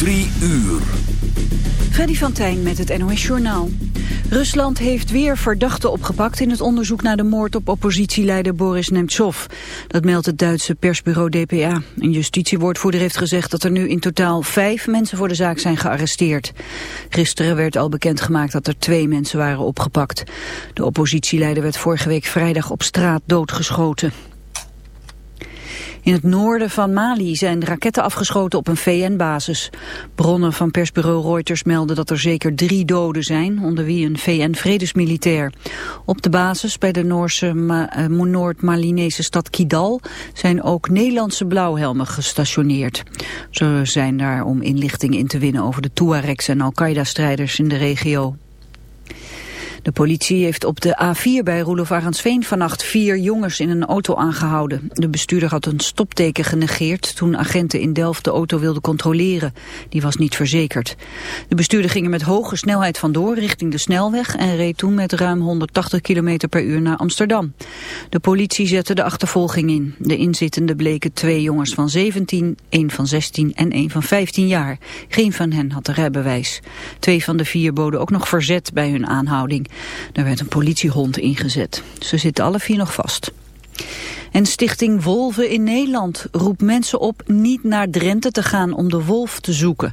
Drie uur. Freddy van Tijn met het NOS Journaal. Rusland heeft weer verdachten opgepakt in het onderzoek naar de moord op oppositieleider Boris Nemtsov. Dat meldt het Duitse persbureau DPA. Een justitiewoordvoerder heeft gezegd dat er nu in totaal vijf mensen voor de zaak zijn gearresteerd. Gisteren werd al bekendgemaakt dat er twee mensen waren opgepakt. De oppositieleider werd vorige week vrijdag op straat doodgeschoten. In het noorden van Mali zijn raketten afgeschoten op een VN-basis. Bronnen van persbureau Reuters melden dat er zeker drie doden zijn, onder wie een VN-vredesmilitair. Op de basis bij de Noorse Ma uh, Noord-Malinese stad Kidal zijn ook Nederlandse blauwhelmen gestationeerd. Ze zijn daar om inlichting in te winnen over de Tuaregs en Al-Qaeda-strijders in de regio. De politie heeft op de A4 bij Roelof Arendsveen vannacht vier jongens in een auto aangehouden. De bestuurder had een stopteken genegeerd toen agenten in Delft de auto wilden controleren. Die was niet verzekerd. De bestuurder ging er met hoge snelheid vandoor richting de snelweg en reed toen met ruim 180 km per uur naar Amsterdam. De politie zette de achtervolging in. De inzittenden bleken twee jongens van 17, één van 16 en één van 15 jaar. Geen van hen had de rijbewijs. Twee van de vier boden ook nog verzet bij hun aanhouding. Er werd een politiehond ingezet. Ze zitten alle vier nog vast. En Stichting Wolven in Nederland roept mensen op niet naar Drenthe te gaan om de wolf te zoeken.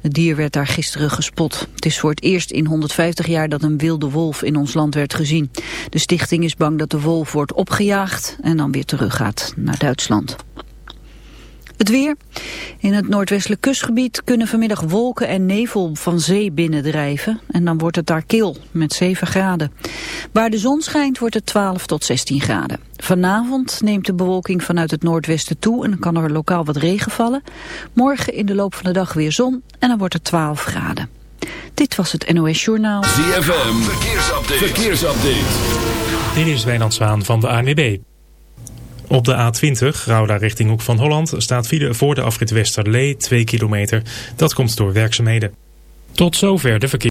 Het dier werd daar gisteren gespot. Het is voor het eerst in 150 jaar dat een wilde wolf in ons land werd gezien. De stichting is bang dat de wolf wordt opgejaagd en dan weer teruggaat naar Duitsland. Het weer. In het noordwestelijk kustgebied kunnen vanmiddag wolken en nevel van zee binnendrijven. En dan wordt het daar kil met 7 graden. Waar de zon schijnt wordt het 12 tot 16 graden. Vanavond neemt de bewolking vanuit het noordwesten toe en dan kan er lokaal wat regen vallen. Morgen in de loop van de dag weer zon en dan wordt het 12 graden. Dit was het NOS Journaal. ZFM, verkeersupdate. verkeersupdate. Dit is Wijnand Zwaan van de ANWB. Op de A20, Gouda richting Hoek van Holland, staat file voor de afrit Westerlee 2 kilometer. Dat komt door werkzaamheden. Tot zover de verkeer.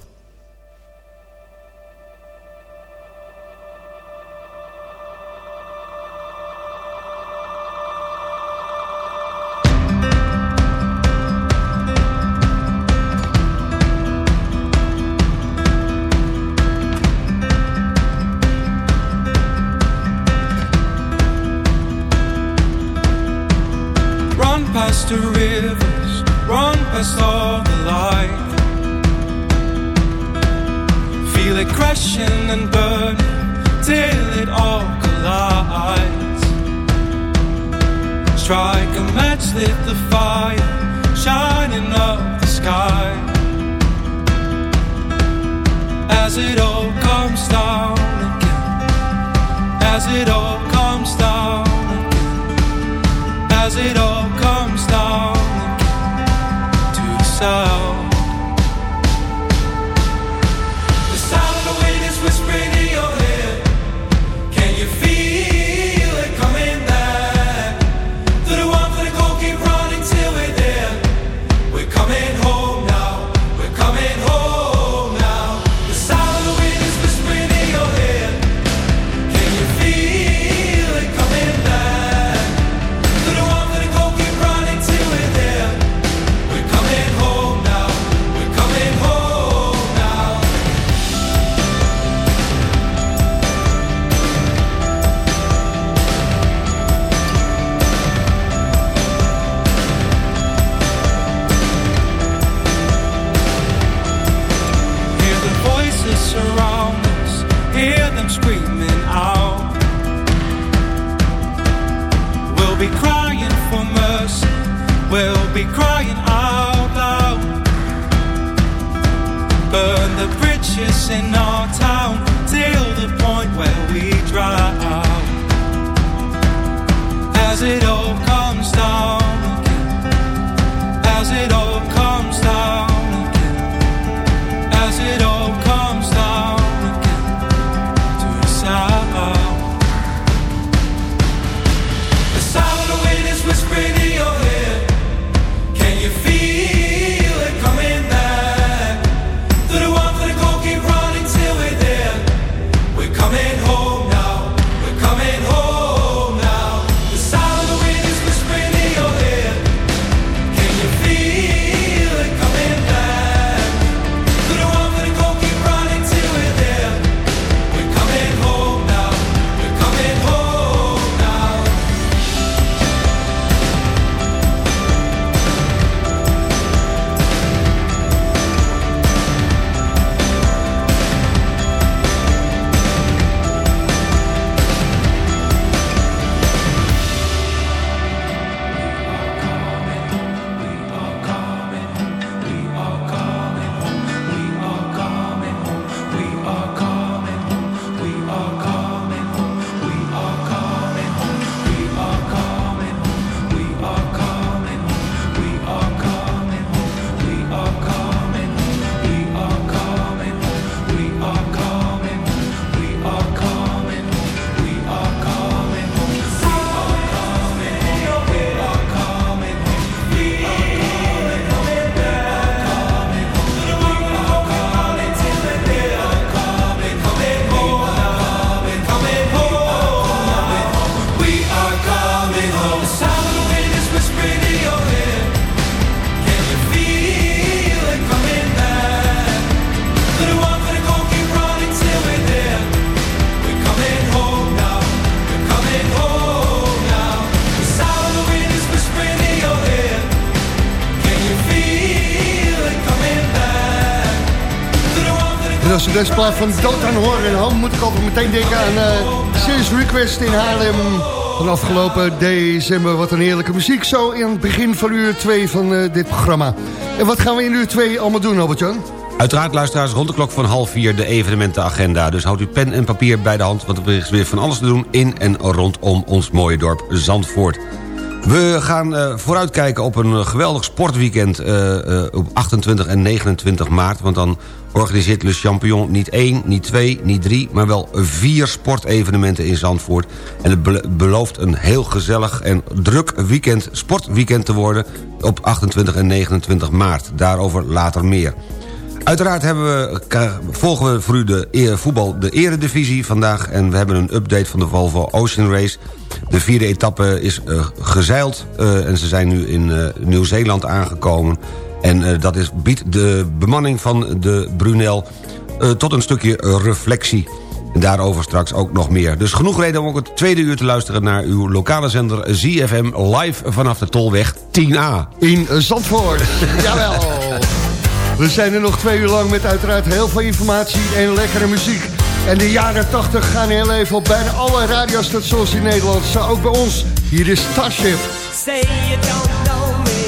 Je deze van Dood aan Horen en Ham... moet ik altijd meteen denken aan eh Serious Request in Haarlem... van afgelopen december. Wat een heerlijke muziek. Zo in het begin van uur 2 van eh, dit programma. En wat gaan we in uur 2 allemaal doen, Albert-Jan? Uiteraard luisteraars rond de klok van half vier de evenementenagenda. Dus houd uw pen en papier bij de hand, want er is weer van alles te doen... in en rondom ons mooie dorp Zandvoort. We gaan eh, vooruitkijken op een eh, geweldig sportweekend eh, op 28 en 29 maart. Want dan organiseert Le Champion niet één, niet twee, niet drie... maar wel vier sportevenementen in Zandvoort. En het be- belooft een heel gezellig en druk weekend, sportweekend te worden... op 28 en 29 maart. Daarover later meer. Uiteraard we, volgen we voor u de e- voetbal de eredivisie vandaag... en we hebben een update van de Volvo Ocean Race. De vierde etappe is eh, gezeild eh, en ze zijn nu in eh, Nieuw-Zeeland aangekomen. En dat is, biedt de bemanning van de Brunel tot een stukje reflectie. Daarover straks ook nog meer. Dus genoeg reden om ook het tweede uur te luisteren... naar uw lokale zender ZFM live vanaf de Tolweg 10A. In Zandvoort. Jawel. We zijn er nog twee uur lang met uiteraard heel veel informatie en lekkere muziek. En de jaren 80 gaan heel even op bijna alle radiostations in Nederland. Zo ook bij ons. Hier is Starship. Say you don't know me.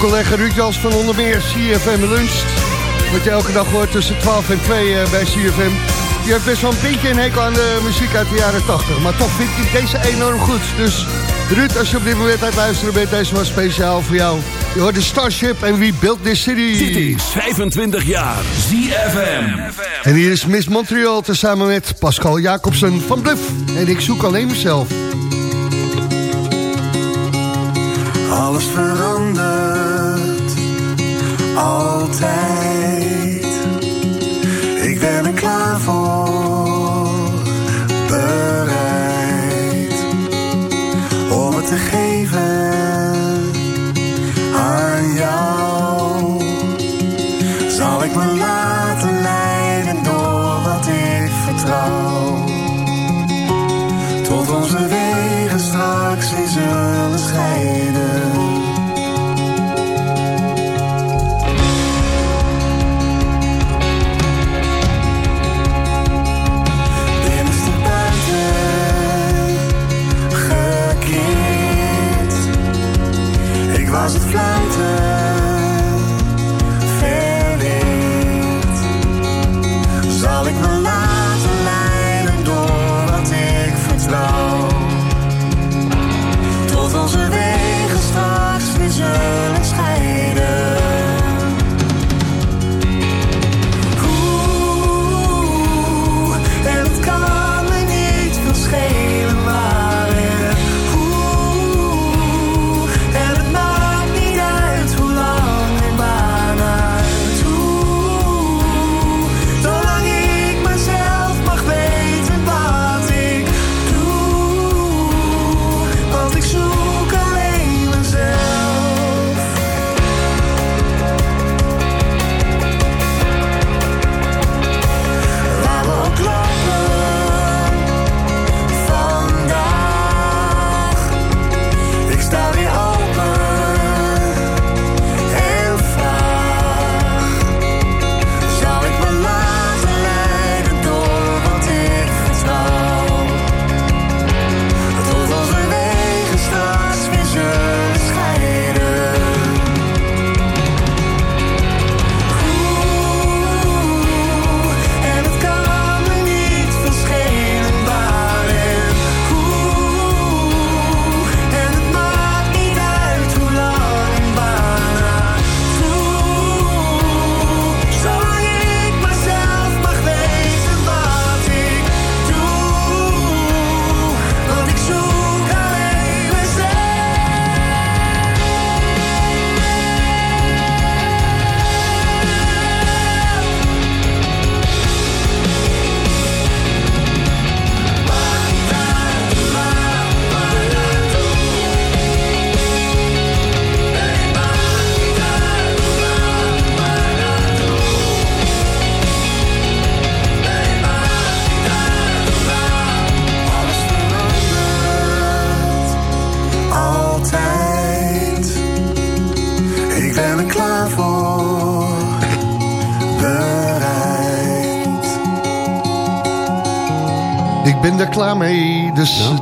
collega Ruud Jans van onder meer CFM Lunch. Wat je elke dag hoort tussen 12 en 2 eh, bij CFM. Je hebt best wel een beetje een hekel aan de muziek uit de jaren 80. Maar toch vind ik deze enorm goed. Dus Ruud, als je op dit moment aan het luisteren bent, deze was speciaal voor jou. Je hoort de Starship en We Built This City. City 25 jaar ZFM. En hier is Miss Montreal tezamen met Pascal Jacobsen van Bluff. En ik zoek alleen mezelf. Alles verandert altijd. Ik ben er klaar voor.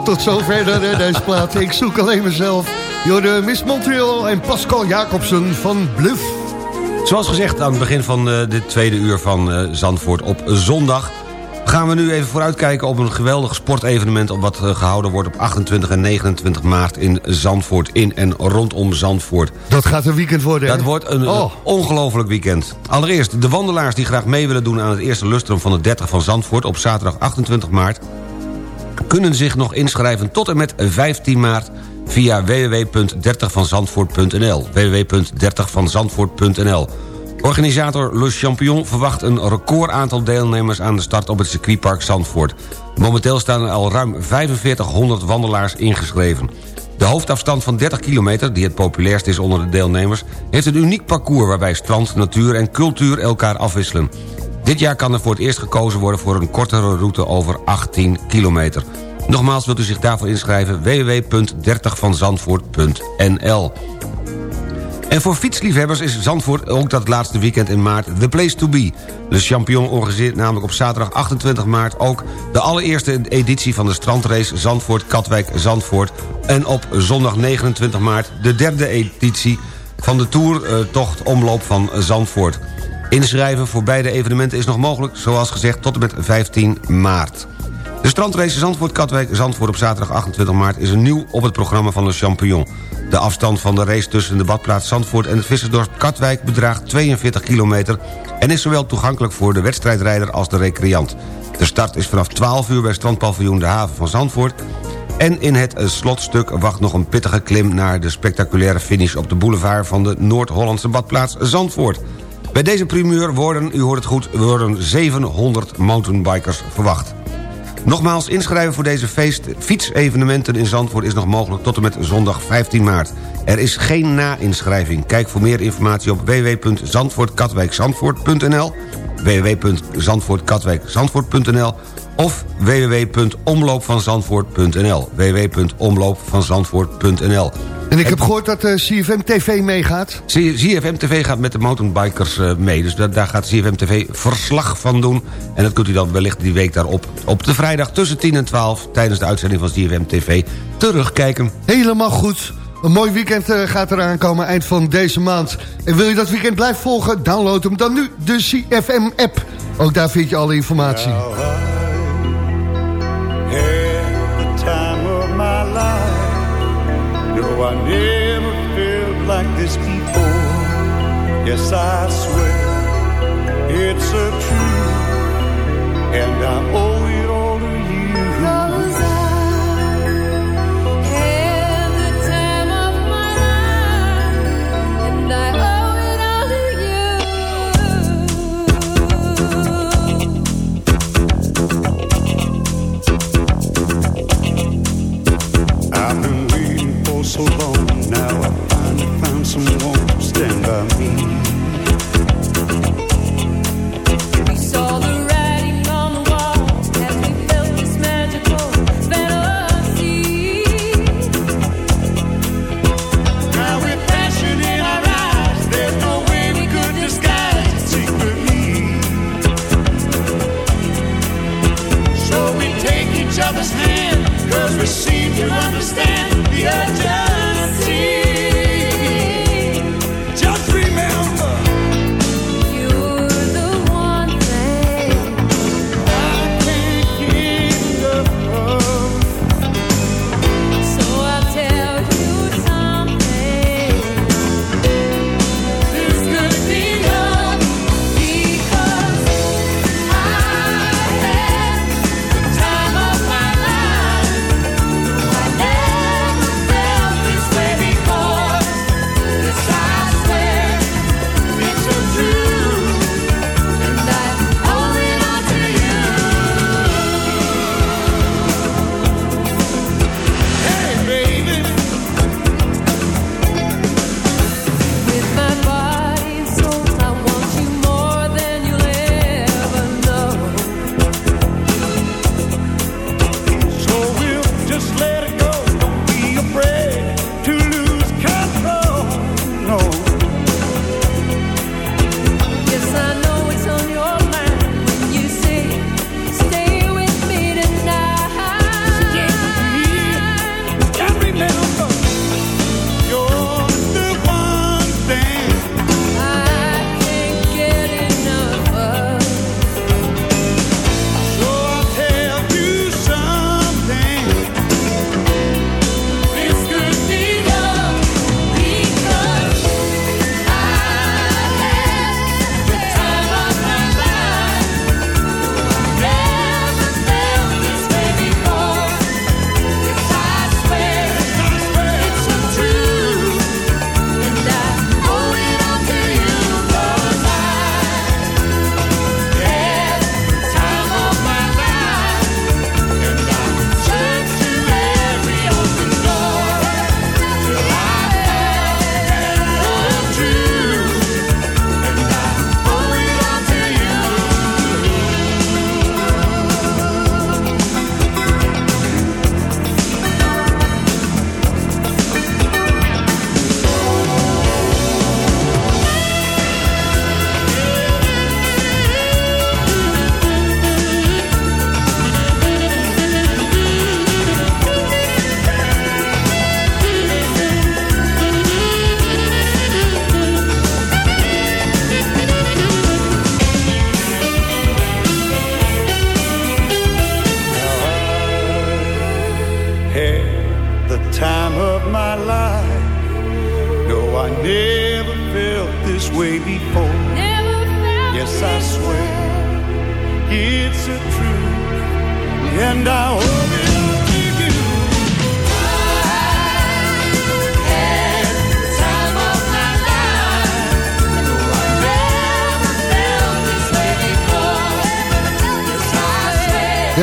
Tot zover de, deze plaat. Ik zoek alleen mezelf. Jorde Miss Montreal en Pascal Jacobsen van Bluff. Zoals gezegd aan het begin van uh, dit tweede uur van uh, Zandvoort op zondag... gaan we nu even vooruitkijken op een geweldig sportevenement... wat uh, gehouden wordt op 28 en 29 maart in Zandvoort. In en rondom Zandvoort. Dat gaat een weekend worden, Dat wordt een oh. ongelooflijk weekend. Allereerst de wandelaars die graag mee willen doen... aan het eerste lustrum van de 30 van Zandvoort... op zaterdag 28 maart... kunnen zich nog inschrijven tot en met 15 maart via www.30vanzandvoort.nl www.30vanzandvoort.nl Organisator Le Champion verwacht een record aantal deelnemers aan de start op het circuitpark Zandvoort. Momenteel staan er al ruim 4500 wandelaars ingeschreven. De hoofdafstand van 30 kilometer, die het populairst is onder de deelnemers... heeft een uniek parcours waarbij strand, natuur en cultuur elkaar afwisselen. Dit jaar kan er voor het eerst gekozen worden voor een kortere route over 18 kilometer. Nogmaals wilt u zich daarvoor inschrijven www.30vanzandvoort.nl en voor fietsliefhebbers is Zandvoort ook dat laatste weekend in maart the place to be. De Champion organiseert namelijk op zaterdag 28 maart ook... de allereerste editie van de strandrace Zandvoort-Katwijk-Zandvoort... en op zondag 29 maart de derde editie van de toertocht omloop van Zandvoort. Inschrijven voor beide evenementen is nog mogelijk, zoals gezegd, tot en met 15 maart. De strandrace Zandvoort-Katwijk Zandvoort op zaterdag 28 maart... is een nieuw op het programma van de Champignon. De afstand van de race tussen de badplaats Zandvoort en het vissersdorp Katwijk... bedraagt 42 kilometer en is zowel toegankelijk voor de wedstrijdrijder als de recreant. De start is vanaf 12 uur bij strandpaviljoen De Haven van Zandvoort... En in het slotstuk wacht nog een pittige klim... naar de spectaculaire finish op de boulevard van de Noord-Hollandse badplaats Zandvoort. Bij deze primeur worden, u hoort het goed, worden 700 mountainbikers verwacht. Nogmaals, inschrijven voor deze feest fietsevenementen in Zandvoort is nog mogelijk tot en met zondag 15 maart. Er is geen na-inschrijving. Kijk voor meer informatie op www.zandvoortkatwijkzandvoort.nl www.zandvoortkatwijkzandvoort.nl of www.omloopvanzandvoort.nl www.omloopvanzandvoort.nl En ik heb gehoord dat uh, CFM TV meegaat. CFM TV gaat met de mountainbikers uh, mee. Dus daar gaat CFM TV verslag van doen. En dat kunt u dan wellicht die week daarop op de vrijdag tussen 10 en 12... tijdens de uitzending van CFM TV terugkijken. Helemaal goed. Een mooi weekend uh, gaat eraan komen eind van deze maand. En wil je dat weekend blijven volgen? Download hem dan nu, de CFM-app. Ook daar vind je alle informatie. I never felt like this before. Yes, I swear it's a truth, and I owe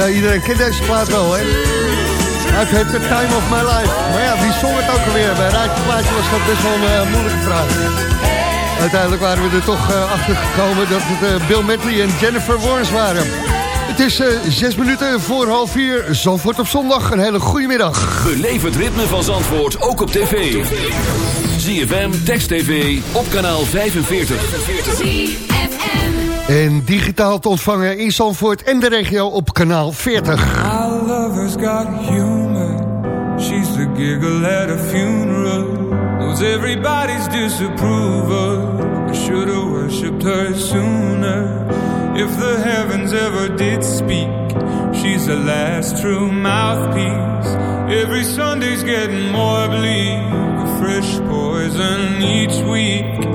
Eh, iedereen kent deze plaat wel, hè? I've had The Time of My Life. Maar ja, wie zong het ook alweer? Bij Raadje Plaatje was dat best wel een eh, moeilijke vraag. Uiteindelijk waren we er toch eh, achter gekomen dat het Bill Medley en Jennifer Warnes waren. Het is zes minuten voor half vier. Zandvoort op zondag. Een hele goede middag. Geleverd ritme van Zandvoort ook op tv. ZFM, Text TV, op kanaal 45. En digitaal te ontvangen in Zandvoort en de regio op kanaal 40. Our lover's got humor. She's the giggle at a funeral. Knows everybody's disapproval. I should have worshipped her sooner. If the heavens ever did speak. She's the last true mouthpiece. Every Sunday's getting more bleak. A fresh poison each week.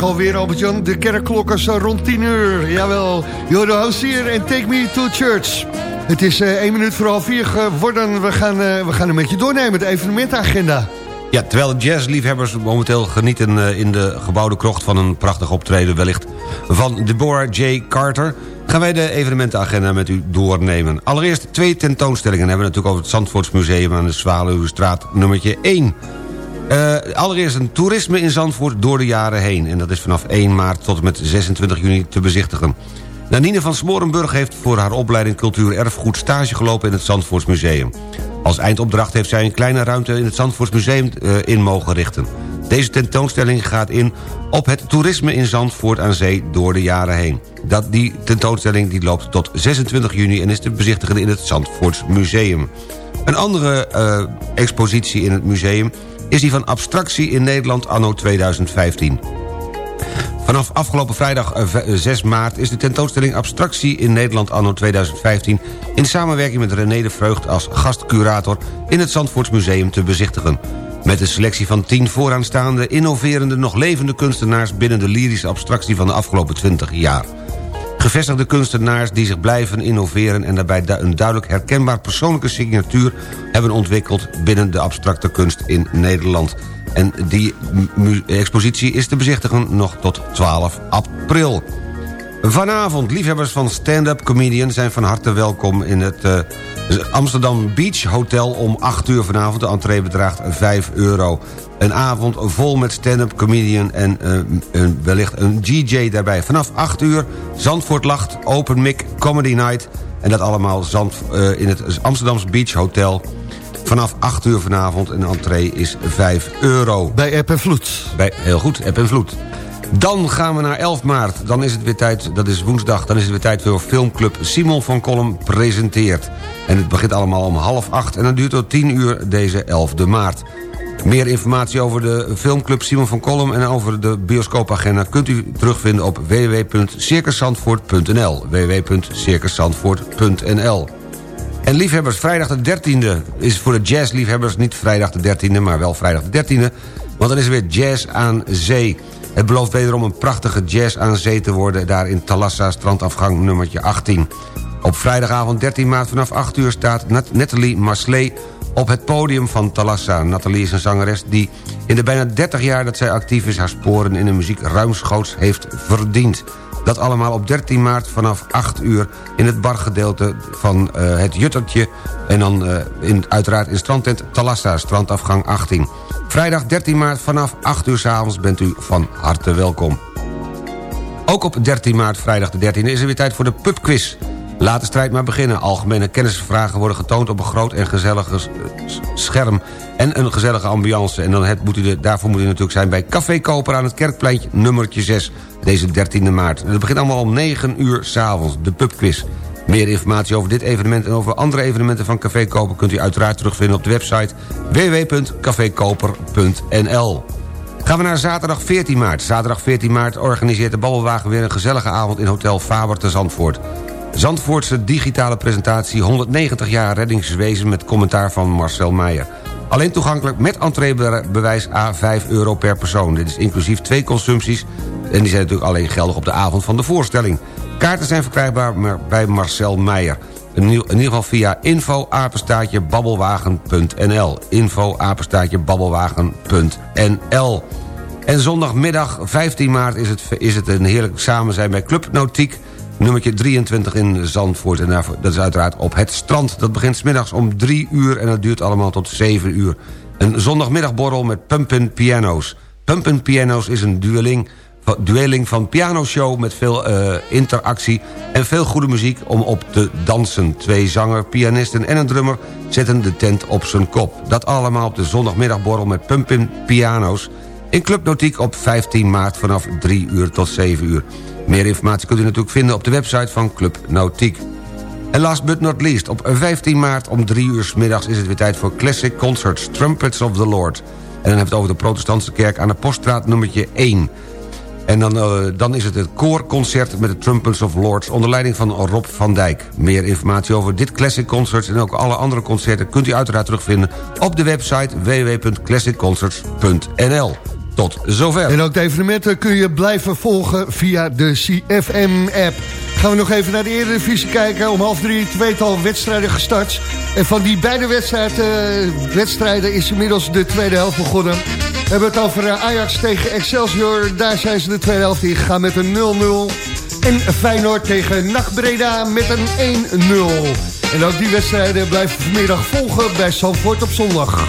Al alweer, Albert-Jan. De kerkklokken eh, zijn rond 10 uur. Jawel, Jordo Housier en Take Me to Church. Het is eh, één 1 minuut voor half vier geworden. We gaan, eh, we gaan een beetje doornemen, de evenementenagenda. Ja, terwijl jazzliefhebbers momenteel genieten in de gebouwde krocht... van een prachtig optreden wellicht van Deborah J. Carter... gaan wij de evenementenagenda met u doornemen. Allereerst twee tentoonstellingen hebben we natuurlijk... over het Zandvoortsmuseum aan de Zwaluwstraat nummertje 1... Uh, allereerst een toerisme in Zandvoort door de jaren heen. En dat is vanaf 1 maart tot en met 26 juni te bezichtigen. Nanine van Smorenburg heeft voor haar opleiding Cultuur Erfgoed stage gelopen in het Zandvoortsmuseum. Als eindopdracht heeft zij een kleine ruimte in het Zandvoortsmuseum uh, in mogen richten. Deze tentoonstelling gaat in op het toerisme in Zandvoort aan zee door de jaren heen. Dat, die tentoonstelling die loopt tot 26 juni en is te bezichtigen in het Zandvoortsmuseum. Een andere uh, expositie in het museum is die van abstractie in Nederland anno 2015. Vanaf afgelopen vrijdag 6 maart is de tentoonstelling Abstractie in Nederland anno 2015... in samenwerking met René de Vreugd als gastcurator in het Zandvoortsmuseum te bezichtigen. Met een selectie van 10 vooraanstaande, innoverende, nog levende kunstenaars... binnen de lyrische abstractie van de afgelopen 20 jaar. Gevestigde kunstenaars die zich blijven innoveren... en daarbij een duidelijk herkenbaar persoonlijke signatuur... hebben ontwikkeld binnen de abstracte kunst in Nederland. En die expositie is te bezichtigen nog tot 12 april. Vanavond, liefhebbers van stand-up comedian zijn van harte welkom... in het uh, Amsterdam Beach Hotel om 8 uur vanavond. De entree bedraagt 5 euro. Een avond vol met stand-up comedian en uh, wellicht een DJ daarbij. Vanaf 8 uur, Zandvoort Lacht, Open Mic, Comedy Night... en dat allemaal Zand, uh, in het Amsterdams Beach Hotel... Vanaf 8 uur vanavond en de entree is 5 euro. Bij App en Vloed. Bij, heel goed, App en Vloed. Dan gaan we naar 11 maart. Dan is het weer tijd, dat is woensdag, dan is het weer tijd voor filmclub Simon van Kolm presenteert. En het begint allemaal om half acht en dan duurt tot 10 uur deze 11e maart. Meer informatie over de filmclub Simon van Kolm en over de bioscoopagenda kunt u terugvinden op www.circusandvoort.nl www.circusandvoort.nl en liefhebbers, vrijdag de 13e is voor de jazzliefhebbers niet vrijdag de 13e... maar wel vrijdag de 13e, want dan is er weer jazz aan zee. Het belooft wederom een prachtige jazz aan zee te worden... daar in Talassa, strandafgang nummertje 18. Op vrijdagavond 13 maart vanaf 8 uur staat Nathalie Masley op het podium van Talassa. Nathalie is een zangeres die in de bijna 30 jaar dat zij actief is... haar sporen in de muziek ruimschoots heeft verdiend. Dat allemaal op 13 maart vanaf 8 uur in het bargedeelte van uh, het Juttertje... en dan uh, in, uiteraard in strandtent Talassa, strandafgang 18. Vrijdag 13 maart vanaf 8 uur s avonds bent u van harte welkom. Ook op 13 maart, vrijdag de 13e, is er weer tijd voor de pubquiz. Laat de strijd maar beginnen. Algemene kennisvragen worden getoond op een groot en gezellig scherm... en een gezellige ambiance. En dan het moet u daarvoor moet u natuurlijk zijn bij Café Koper... aan het Kerkpleintje nummertje 6, deze 13e maart. Het begint allemaal om 9 uur s'avonds, de pubquiz. Meer informatie over dit evenement en over andere evenementen van Café Koper... kunt u uiteraard terugvinden op de website www.cafekoper.nl. Gaan we naar zaterdag 14 maart. Zaterdag 14 maart organiseert de Babbelwagen weer een gezellige avond... in Hotel Faber te Zandvoort. Zandvoortse digitale presentatie 190 jaar reddingswezen... met commentaar van Marcel Meijer. Alleen toegankelijk met entreebewijs A 5 euro per persoon. Dit is inclusief twee consumpties... en die zijn natuurlijk alleen geldig op de avond van de voorstelling. Kaarten zijn verkrijgbaar bij Marcel Meijer. In ieder geval via info babbelwagen.nl info babbelwagen.nl En zondagmiddag 15 maart is het, is het een heerlijk samen zijn bij Club Notiek nummertje 23 in Zandvoort. En dat is uiteraard op het strand. Dat begint smiddags om 3 uur en dat duurt allemaal tot 7 uur. Een zondagmiddagborrel met Pumpin Piano's. Pumpin Piano's is een dueling, dueling van pianoshow met veel uh, interactie... en veel goede muziek om op te dansen. Twee zanger, pianisten en een drummer zetten de tent op zijn kop. Dat allemaal op de zondagmiddagborrel met Pumpin Piano's... in Club Notiek op 15 maart vanaf 3 uur tot 7 uur. Meer informatie kunt u natuurlijk vinden op de website van Club Nautiek. En last but not least, op 15 maart om 3 uur s middags... is het weer tijd voor Classic Concerts, Trumpets of the Lord. En dan hebben we het over de protestantse kerk aan de Poststraat nummertje 1. En dan, uh, dan is het het koorconcert met de Trumpets of Lords... onder leiding van Rob van Dijk. Meer informatie over dit Classic Concerts en ook alle andere concerten... kunt u uiteraard terugvinden op de website www.classicconcerts.nl. Tot zover. En ook de evenementen kun je blijven volgen via de CFM-app. Gaan we nog even naar de Eredivisie kijken. Om half drie tweetal wedstrijden gestart. En van die beide wedstrijd, eh, wedstrijden is inmiddels de tweede helft begonnen. We hebben het over eh, Ajax tegen Excelsior. Daar zijn ze de tweede helft ingegaan met een 0-0. En Feyenoord tegen NAC Breda met een 1-0. En ook die wedstrijden blijven vanmiddag volgen bij Zandvoort op zondag.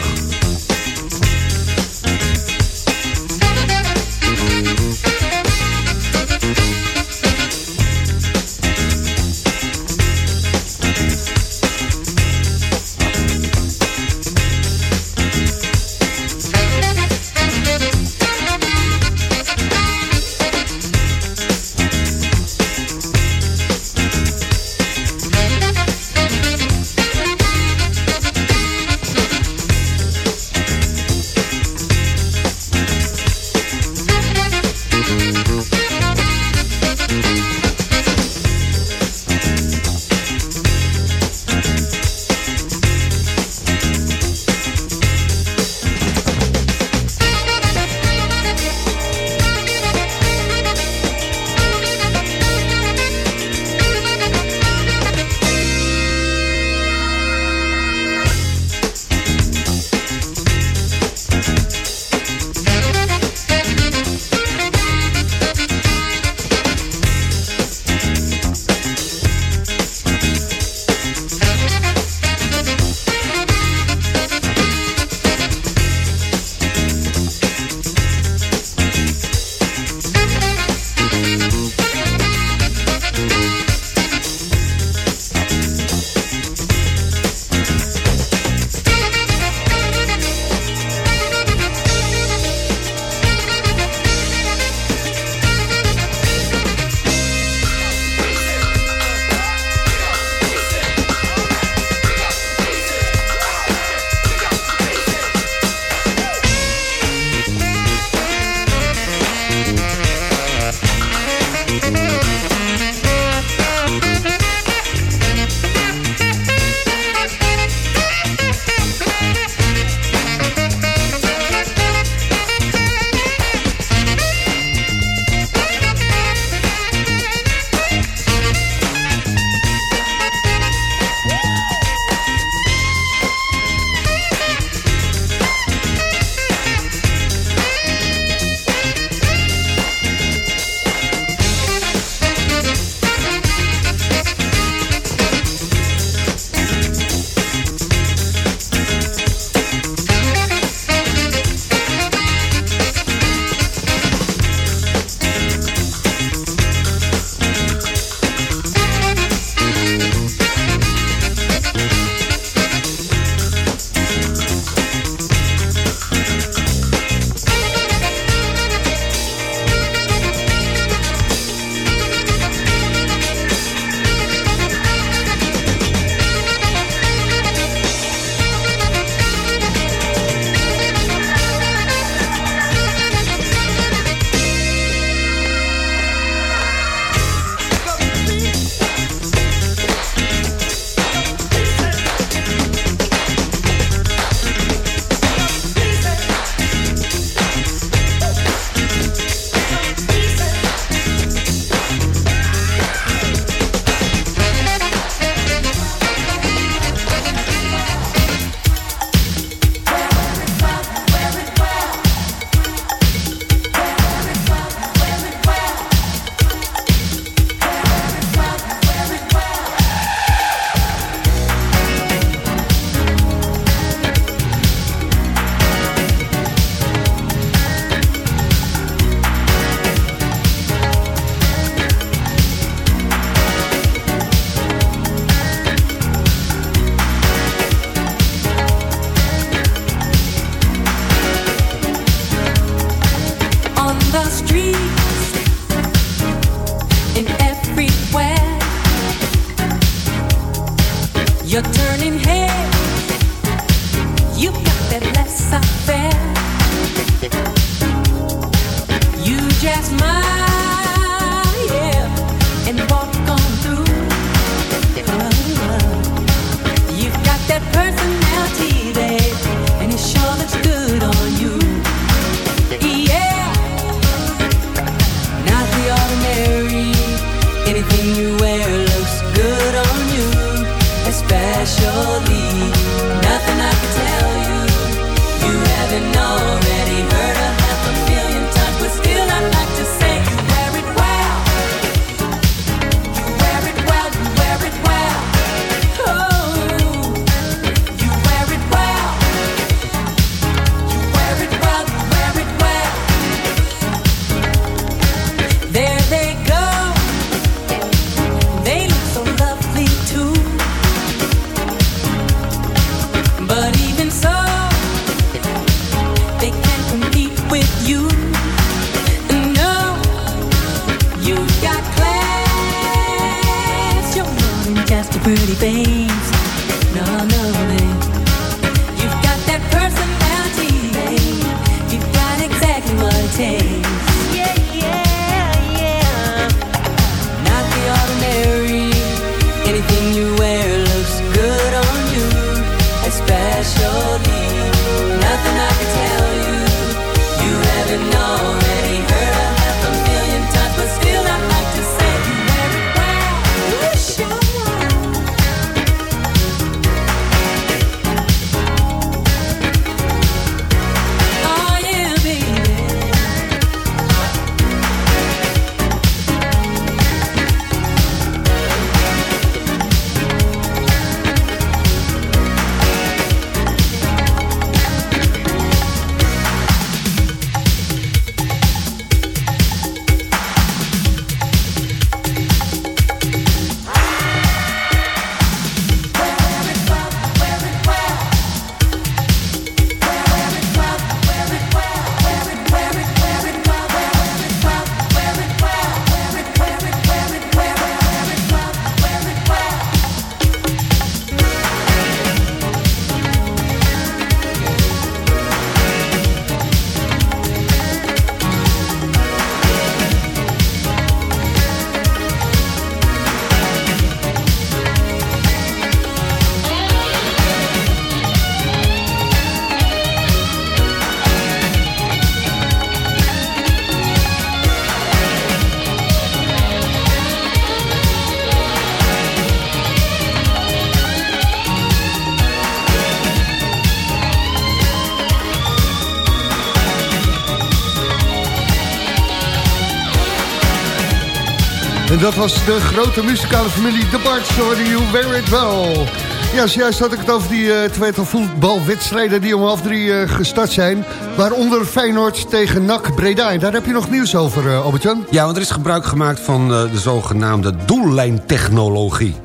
Dat was de grote muzikale familie The Barts, hoorde you wear it well. Ja, zojuist had ik het over die uh, tweetal voetbalwedstrijden die om half drie eh, gestart zijn. Waaronder Feyenoord tegen NAC Breda. En daar heb je nog nieuws over, uh. Ja, want er is gebruik gemaakt van eh, de zogenaamde doellijntechnologie.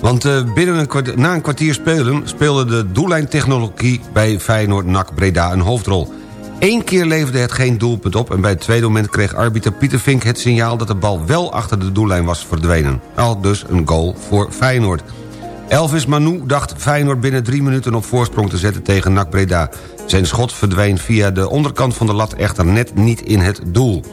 Want eh, binnen een na een kwartier spelen speelde de doellijntechnologie bij Feyenoord NAC Breda een hoofdrol. Eén keer leverde het geen doelpunt op... en bij het tweede moment kreeg arbiter Pieter Vink het signaal... dat de bal wel achter de doellijn was verdwenen. Al dus een goal voor Feyenoord. Elvis Manu dacht Feyenoord binnen drie minuten op voorsprong te zetten tegen NAC Breda. Zijn schot verdween via de onderkant van de lat echter net niet in het doel.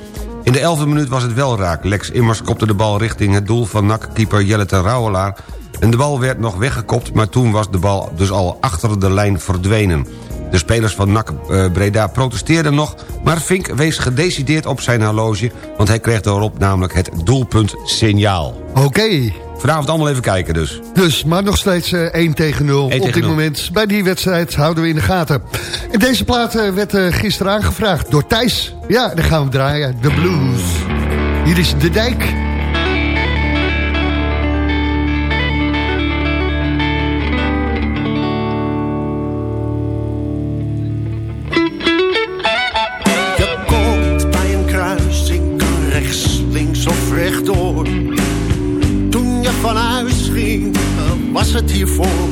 In de elfde minuut was het wel raak. Lex Immers kopte de bal richting het doel van NAC-keeper Jelle ten Rouwelaar... en de bal werd nog weggekopt, maar toen was de bal dus al achter de lijn verdwenen. De spelers van NAC eh, Breda protesteerden nog... maar Vink wees gedecideerd op zijn horloge... want hij kreeg daarop namelijk het doelpuntsignaal. Oké. Vanavond allemaal even kijken dus. Dus, maar nog steeds eh, 1 tegen 0 op tegen dit 0. moment. Bij die wedstrijd houden we in de gaten. En deze plaat eh, werd eh, gisteren aangevraagd door Thijs. Ja, dan gaan we draaien. De Blues. Hier is De Dijk. Hiervoor.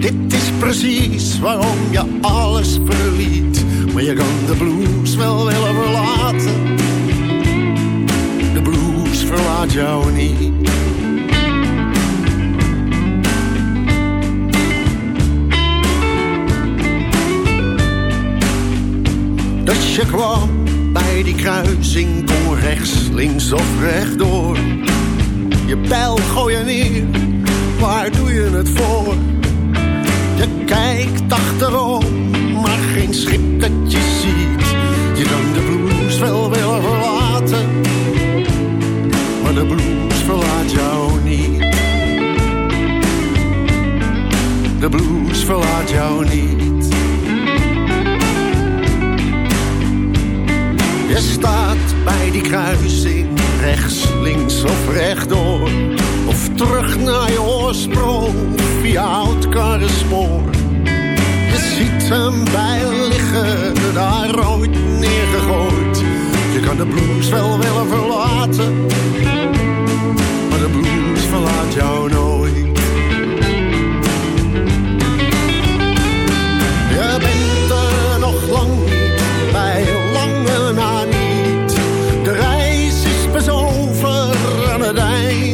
Dit is precies waarom je alles verliet. Maar je kan de blues wel willen verlaten. De blues verlaat jou niet. Dus je kwam bij die kruising, kon rechts, links of rechtdoor. Je pijl gooi je neer, waar doe je het voor? Je kijkt achterom, maar geen schip dat je ziet. Je kan de blues wel willen verlaten, maar de blues verlaat jou niet. De blues verlaat jou niet. Je staat bij die kruising, rechts, links of rechtdoor. Terug naar je oorsprong, via oud karrenspoor. Je ziet hem bij liggen, daar ooit neergegooid. Je kan de blues wel willen verlaten, maar de blues verlaat jou nooit. Je bent er nog lang niet, bij lange na niet. De reis is pas over aan het eind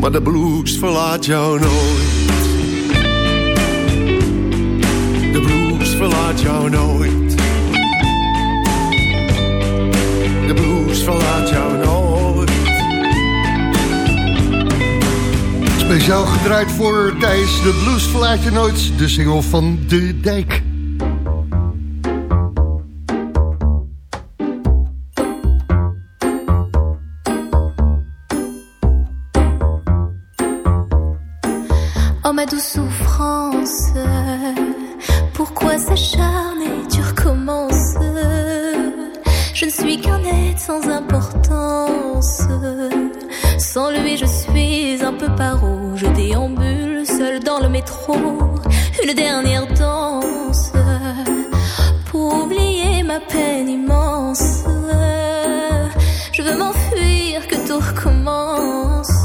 maar de blues verlaat jou nooit. De blues verlaat jou nooit. De blues verlaat jou nooit. Speciaal gedraaid voor Thijs, de blues verlaat je nooit. De single van De Dijk. pour une dernière danse, pour oublier ma peine immense. Je veux m'enfuir, que tout recommence.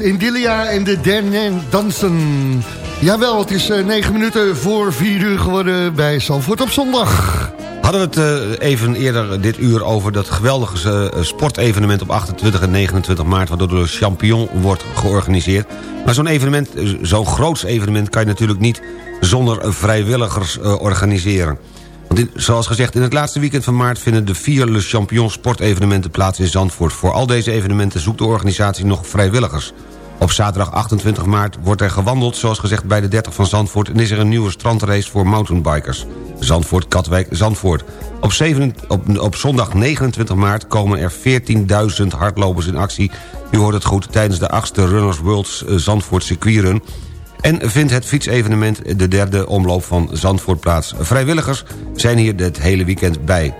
Indilia en de Dernien dansen. Jawel, het is eh, negen minuten voor vier uur geworden bij Zandvoort op zondag. Hadden we het eh, even eerder dit uur over dat geweldige eh, sportevenement... op 28 en 29 maart, waardoor de Champion wordt georganiseerd. Maar zo'n evenement, zo'n groots evenement... kan je natuurlijk niet zonder vrijwilligers organiseren. Zoals gezegd, in het laatste weekend van maart vinden de vier Le Champion sportevenementen plaats in Zandvoort. Voor al deze evenementen zoekt de organisatie nog vrijwilligers. Op zaterdag 28 maart wordt er gewandeld, zoals gezegd bij de 30 van Zandvoort... en is er een nieuwe strandrace voor mountainbikers. Zandvoort, Katwijk, Zandvoort. Op, 7, op, op zondag 29 maart komen er 14.000 hardlopers in actie. U hoort het goed, tijdens de 8e Runners World eh, Zandvoort circuitrun... En vindt het fietsevenement de derde omloop van Zandvoort plaats. Vrijwilligers zijn hier het hele weekend bij.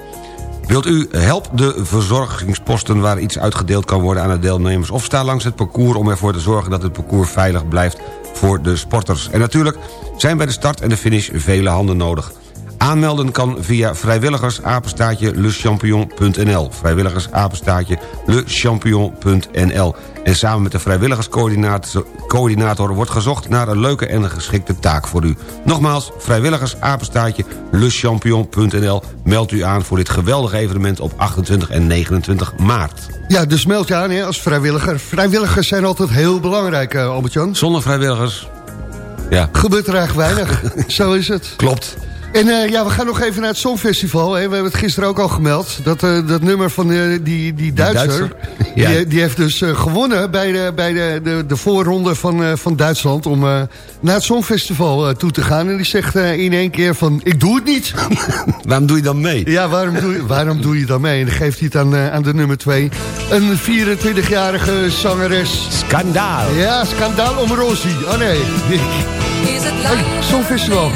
Wilt u help de verzorgingsposten waar iets uitgedeeld kan worden aan de deelnemers... of sta langs het parcours om ervoor te zorgen dat het parcours veilig blijft voor de sporters. En natuurlijk zijn bij de start en de finish vele handen nodig. Aanmelden kan via vrijwilligersapenstaatje lechampion.nl. Vrijwilligersapenstaatje lechampion.nl. En samen met de vrijwilligerscoördinator wordt gezocht naar een leuke en geschikte taak voor u. Nogmaals, vrijwilligersapenstaatje lechampion.nl. Meld u aan voor dit geweldige evenement op 28 en 29 maart. Ja, dus meld je aan hè, als vrijwilliger. Vrijwilligers zijn altijd heel belangrijk, uh, Albert-Jan. Zonder vrijwilligers... Ja. Gebeurt er eigenlijk weinig. Zo is het. Klopt. En uh, ja, we gaan nog even naar het Songfestival. Hè. We hebben het gisteren ook al gemeld. Dat, uh, dat nummer van uh, die, die Duitser, Die Duitser? Ja. die, die, heeft dus gewonnen bij de, bij de, de, de voorronde van, van Duitsland... om naar het Songfestival toe te gaan. En die zegt in één keer van, ik doe het niet. waarom doe je dan mee? Ja, waarom doe, je, waarom doe je dan mee? En dan geeft hij het aan, aan de nummer twee. Een 24-jarige zangeres. Skandaal. Ja, skandaal om Rosie. Oh nee. Is het lang hey, Songfestival.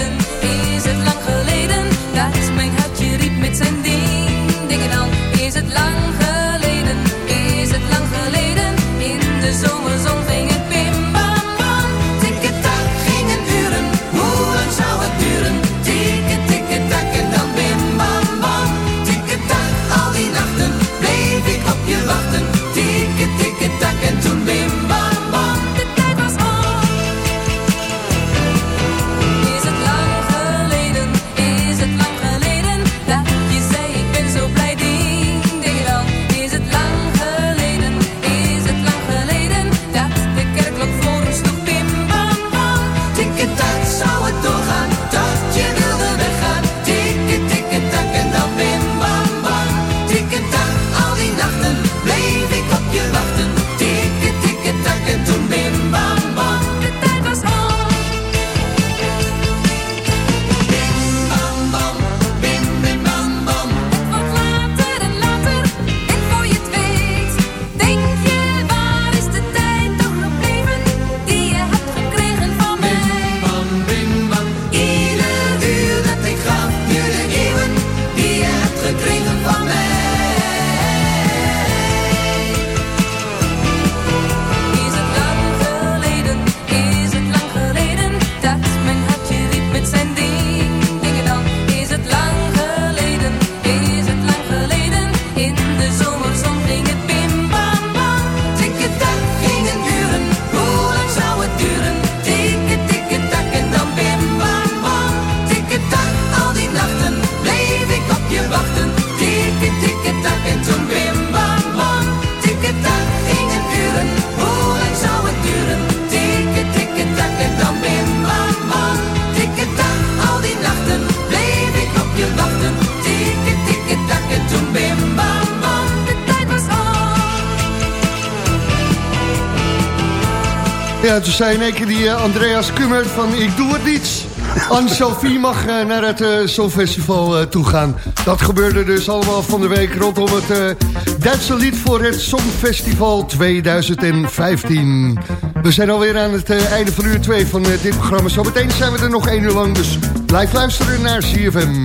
Zei in één keer die eh, Andreas Kummert van ik doe het niet. Anne-Sophie mag eh, naar het uh, Songfestival toe gaan. Dat gebeurde dus allemaal van de week rondom het Duitse lied voor het Songfestival 2015. We zijn alweer aan het einde van uur 2 van dit programma. Zometeen zijn we er nog één uur lang, dus blijf luisteren naar CFM.